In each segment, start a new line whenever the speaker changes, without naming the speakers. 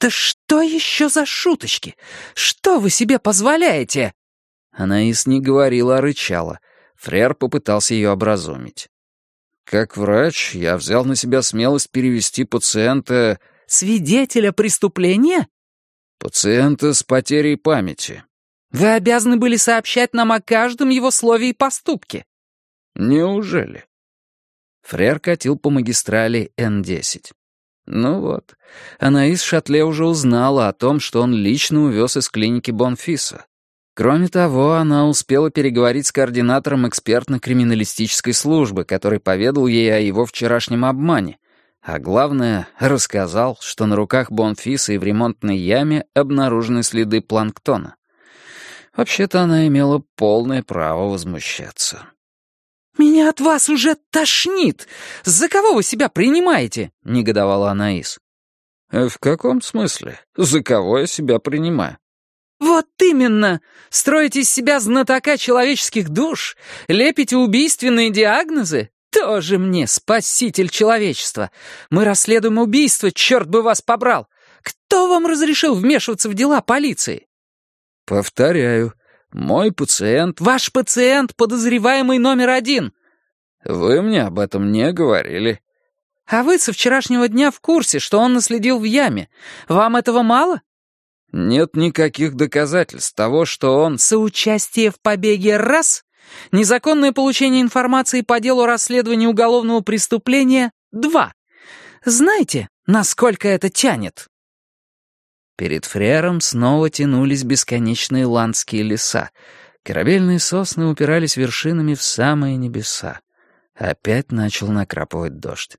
«Да что еще за шуточки? Что вы себе позволяете?»
Анаис не говорила, а рычала. Фрер попытался ее образумить. «Как врач, я взял на себя смелость перевести пациента...»
«Свидетеля преступления?»
«Пациента с потерей памяти».
«Вы обязаны были сообщать нам о каждом его слове и поступке».
«Неужели?» Фрер катил по магистрали Н-10. Ну вот, Анаис Шатле уже узнала о том, что он лично увез из клиники Бонфиса. Кроме того, она успела переговорить с координатором экспертно-криминалистической службы, который поведал ей о его вчерашнем обмане. А главное, рассказал, что на руках Бонфиса и в ремонтной яме обнаружены следы планктона. Вообще-то она имела полное право возмущаться.
«Меня от вас уже тошнит! За кого вы себя принимаете?» — негодовала Анаис.
«Э, «В каком смысле? За кого я себя принимаю?»
«Вот именно! Строите из себя знатока человеческих душ? Лепите убийственные диагнозы? Тоже мне спаситель человечества! Мы расследуем убийство, черт бы вас побрал! Кто вам разрешил вмешиваться в дела полиции?»
«Повторяю, мой пациент...»
«Ваш пациент, подозреваемый номер один!»
«Вы мне об этом не говорили».
«А вы со вчерашнего дня в курсе, что он наследил в яме. Вам этого мало?»
«Нет никаких доказательств того, что он...»
«Соучастие в побеге — раз. Незаконное получение информации по делу расследования уголовного преступления — два. Знаете, насколько это тянет?»
Перед фрером снова тянулись бесконечные ландские леса. Корабельные сосны упирались вершинами в самые небеса. Опять начал накрапывать дождь.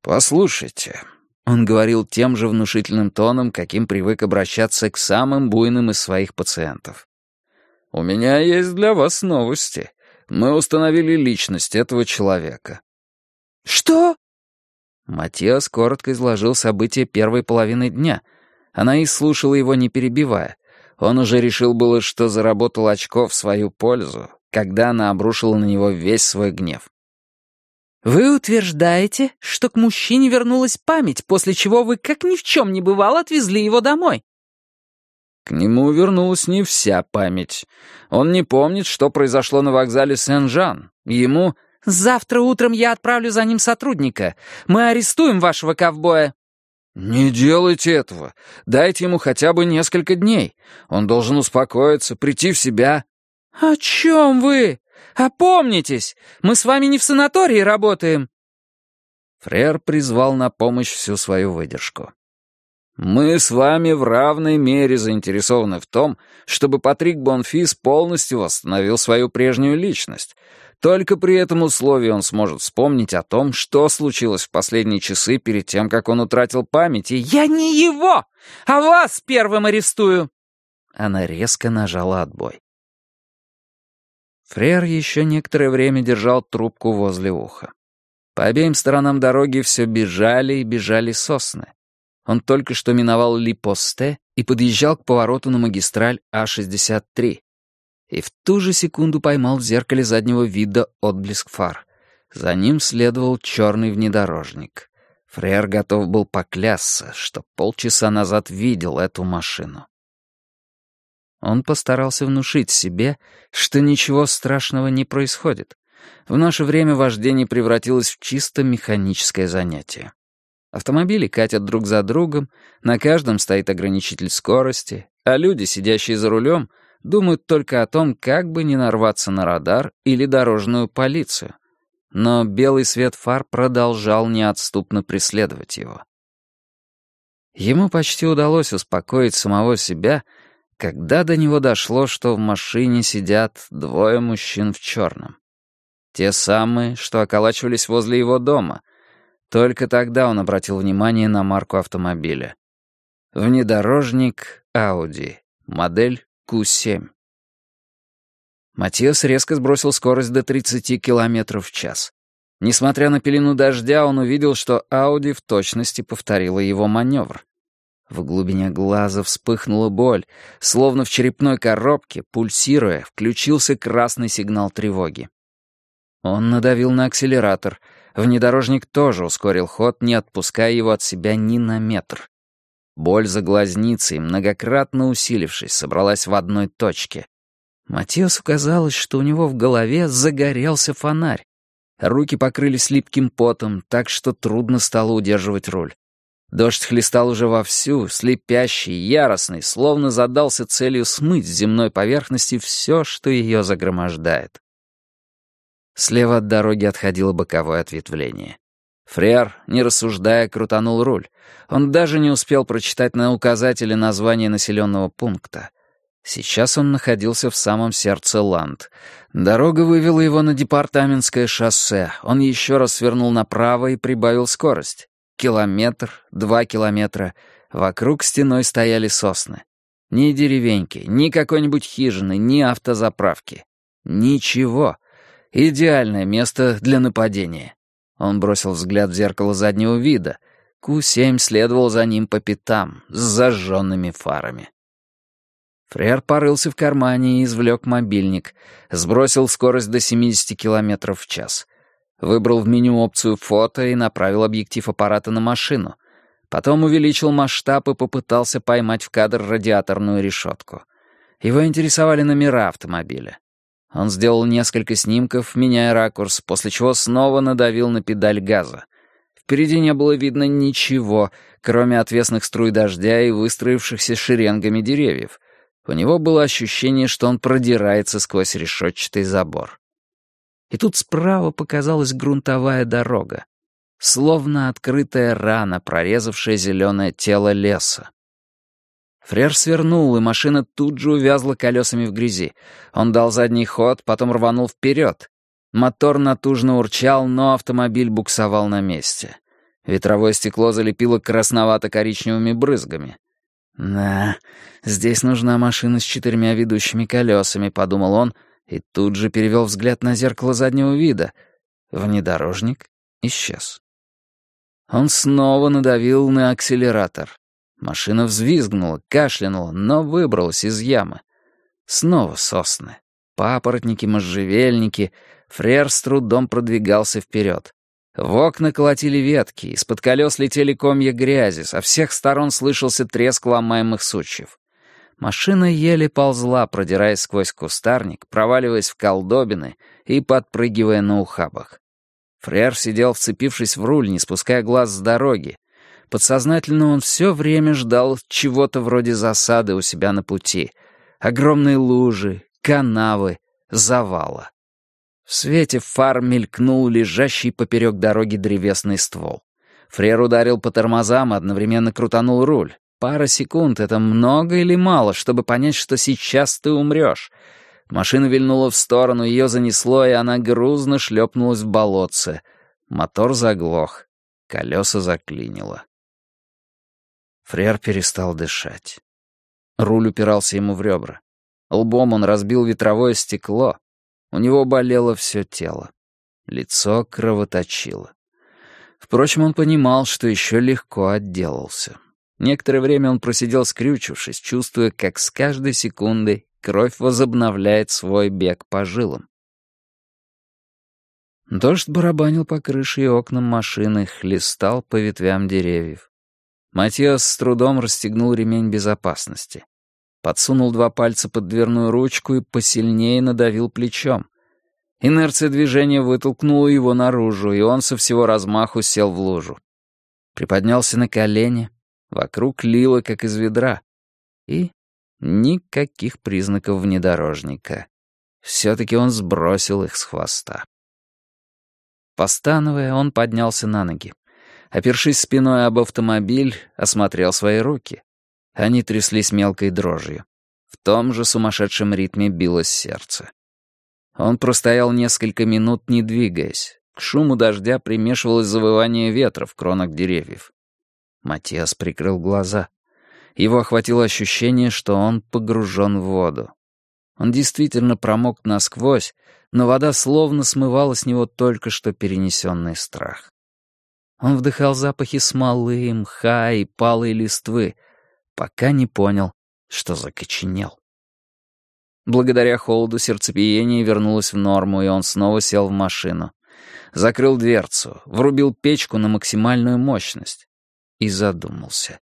«Послушайте», — он говорил тем же внушительным тоном, каким привык обращаться к самым буйным из своих пациентов. «У меня есть для вас новости. Мы установили личность этого человека».
«Что?»
Матиас коротко изложил события первой половины дня. Она и слушала его, не перебивая. Он уже решил было, что заработал очко в свою пользу, когда она обрушила на него весь свой гнев.
«Вы утверждаете, что к мужчине вернулась память, после чего вы, как ни в чем не бывало, отвезли его домой?»
К нему вернулась не вся память. Он не помнит, что произошло на вокзале Сен-Жан. Ему...
Завтра утром я отправлю за ним сотрудника. Мы арестуем вашего ковбоя».
«Не делайте этого. Дайте ему хотя бы несколько дней. Он должен успокоиться, прийти в себя».
«О чем вы? Опомнитесь! Мы с вами не в санатории работаем».
Фрер призвал на помощь всю свою выдержку. «Мы с вами в равной мере заинтересованы в том, чтобы Патрик Бонфис полностью восстановил свою прежнюю личность, только при этом условии он сможет вспомнить о том, что случилось в последние часы перед тем, как он утратил память, и
«Я не его, а вас первым арестую!»
Она резко нажала отбой. Фрер еще некоторое время держал трубку возле уха. По обеим сторонам дороги все бежали и бежали сосны. Он только что миновал Липосте и подъезжал к повороту на магистраль А-63 и в ту же секунду поймал в зеркале заднего вида отблеск фар. За ним следовал черный внедорожник. Фрер готов был поклясться, что полчаса назад видел эту машину. Он постарался внушить себе, что ничего страшного не происходит. В наше время вождение превратилось в чисто механическое занятие. Автомобили катят друг за другом, на каждом стоит ограничитель скорости, а люди, сидящие за рулем, думают только о том, как бы не нарваться на радар или дорожную полицию. Но белый свет фар продолжал неотступно преследовать его. Ему почти удалось успокоить самого себя, когда до него дошло, что в машине сидят двое мужчин в черном. Те самые, что околачивались возле его дома. Только тогда он обратил внимание на марку автомобиля. Внедорожник Audi, модель Q7. Матиас резко сбросил скорость до 30 км в час. Несмотря на пелену дождя, он увидел, что Ауди в точности повторила его маневр. В глубине глаза вспыхнула боль, словно в черепной коробке, пульсируя, включился красный сигнал тревоги. Он надавил на акселератор. Внедорожник тоже ускорил ход, не отпуская его от себя ни на метр. Боль за глазницей, многократно усилившись, собралась в одной точке. Матиасу казалось, что у него в голове загорелся фонарь. Руки покрылись липким потом, так что трудно стало удерживать руль. Дождь хлестал уже вовсю, слепящий, яростный, словно задался целью смыть с земной поверхности все, что ее загромождает. Слева от дороги отходило боковое ответвление. Фрер, не рассуждая, крутанул руль. Он даже не успел прочитать на указателе название населенного пункта. Сейчас он находился в самом сердце Ланд. Дорога вывела его на департаментское шоссе. Он еще раз свернул направо и прибавил скорость. Километр, два километра. Вокруг стеной стояли сосны. Ни деревеньки, ни какой-нибудь хижины, ни автозаправки. Ничего. Идеальное место для нападения. Он бросил взгляд в зеркало заднего вида. Ку-7 следовал за ним по пятам, с зажженными фарами. Фрер порылся в кармане и извлек мобильник, сбросил скорость до 70 км в час. Выбрал в меню опцию «Фото» и направил объектив аппарата на машину. Потом увеличил масштаб и попытался поймать в кадр радиаторную решетку. Его интересовали номера автомобиля. Он сделал несколько снимков, меняя ракурс, после чего снова надавил на педаль газа. Впереди не было видно ничего, кроме отвесных струй дождя и выстроившихся шеренгами деревьев. У него было ощущение, что он продирается сквозь решетчатый забор. И тут справа показалась грунтовая дорога, словно открытая рана, прорезавшая зеленое тело леса. Фрер свернул, и машина тут же увязла колесами в грязи. Он дал задний ход, потом рванул вперед. Мотор натужно урчал, но автомобиль буксовал на месте. Ветровое стекло залепило красновато-коричневыми брызгами. «Да, здесь нужна машина с четырьмя ведущими колесами», — подумал он, и тут же перевел взгляд на зеркало заднего вида. Внедорожник исчез. Он снова надавил на акселератор. Машина взвизгнула, кашлянула, но выбралась из ямы. Снова сосны. Папоротники, можжевельники. Фрер с трудом продвигался вперед. В окна колотили ветки, из-под колес летели комья грязи, со всех сторон слышался треск ломаемых сучьев. Машина еле ползла, продираясь сквозь кустарник, проваливаясь в колдобины и подпрыгивая на ухабах. Фрер сидел, вцепившись в руль, не спуская глаз с дороги, Подсознательно он все время ждал чего-то вроде засады у себя на пути. Огромные лужи, канавы, завала. В свете фар мелькнул лежащий поперек дороги древесный ствол. Фрер ударил по тормозам одновременно крутанул руль. Пара секунд — это много или мало, чтобы понять, что сейчас ты умрешь. Машина вильнула в сторону, ее занесло, и она грузно шлепнулась в болотце. Мотор заглох, колеса заклинило. Фрер перестал дышать. Руль упирался ему в ребра. Лбом он разбил ветровое стекло. У него болело все тело. Лицо кровоточило. Впрочем, он понимал, что еще легко отделался. Некоторое время он просидел скрючившись, чувствуя, как с каждой секундой кровь возобновляет свой бег по жилам. Дождь барабанил по крыше и окнам машины, хлестал по ветвям деревьев. Матиас с трудом расстегнул ремень безопасности. Подсунул два пальца под дверную ручку и посильнее надавил плечом. Инерция движения вытолкнула его наружу, и он со всего размаху сел в лужу. Приподнялся на колени, вокруг лило, как из ведра. И никаких признаков внедорожника. Все-таки он сбросил их с хвоста. Постановая, он поднялся на ноги. Опершись спиной об автомобиль, осмотрел свои руки. Они тряслись мелкой дрожью. В том же сумасшедшем ритме билось сердце. Он простоял несколько минут, не двигаясь. К шуму дождя примешивалось завывание ветра в кронах деревьев. Матиас прикрыл глаза. Его охватило ощущение, что он погружен в воду. Он действительно промок насквозь, но вода словно смывала с него только что перенесенный страх. Он вдыхал запахи смолы, мха и палой листвы, пока не понял, что закоченел. Благодаря холоду сердцебиение вернулось в норму, и он снова сел в машину. Закрыл дверцу, врубил печку на максимальную мощность и задумался.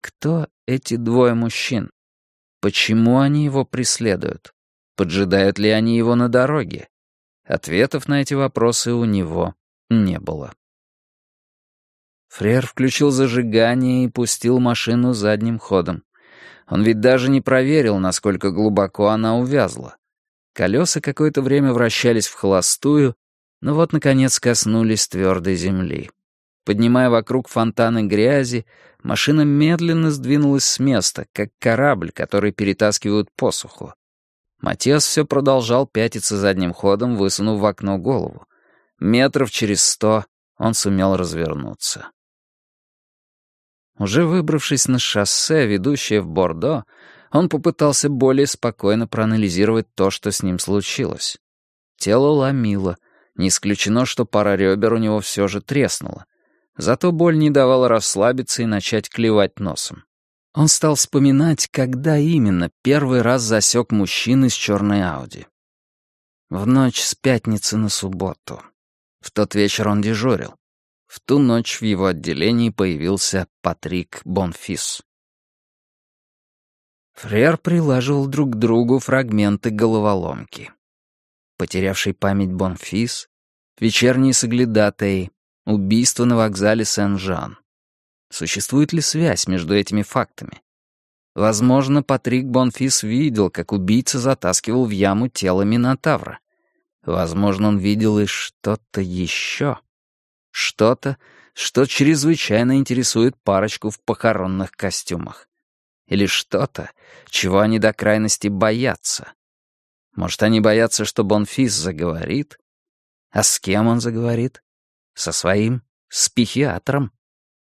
Кто эти двое мужчин? Почему они его преследуют? Поджидают ли они его на дороге? Ответов на эти вопросы у него не было. Фрер включил зажигание и пустил машину задним ходом. Он ведь даже не проверил, насколько глубоко она увязла. Колеса какое-то время вращались в холостую, но вот, наконец, коснулись твердой земли. Поднимая вокруг фонтаны грязи, машина медленно сдвинулась с места, как корабль, который перетаскивают посуху. Матиас все продолжал пятиться задним ходом, высунув в окно голову. Метров через сто он сумел развернуться. Уже выбравшись на шоссе, ведущее в Бордо, он попытался более спокойно проанализировать то, что с ним случилось. Тело ломило. Не исключено, что пара ребер у него все же треснула. Зато боль не давала расслабиться и начать клевать носом. Он стал вспоминать, когда именно первый раз засек мужчины с черной Ауди. В ночь с пятницы на субботу. В тот вечер он дежурил. В ту ночь в его отделении появился Патрик Бонфис. Фрер прилаживал друг к другу фрагменты головоломки. Потерявший память Бонфис, вечерние соглядатаи, убийство на вокзале Сен-Жан. Существует ли связь между этими фактами? Возможно, Патрик Бонфис видел, как убийца затаскивал в яму тело Минотавра. Возможно, он видел и что-то еще. Что-то, что чрезвычайно интересует парочку в похоронных костюмах. Или что-то, чего они до крайности боятся. Может, они боятся, что Бонфис заговорит? А с кем он заговорит? Со своим? С психиатром?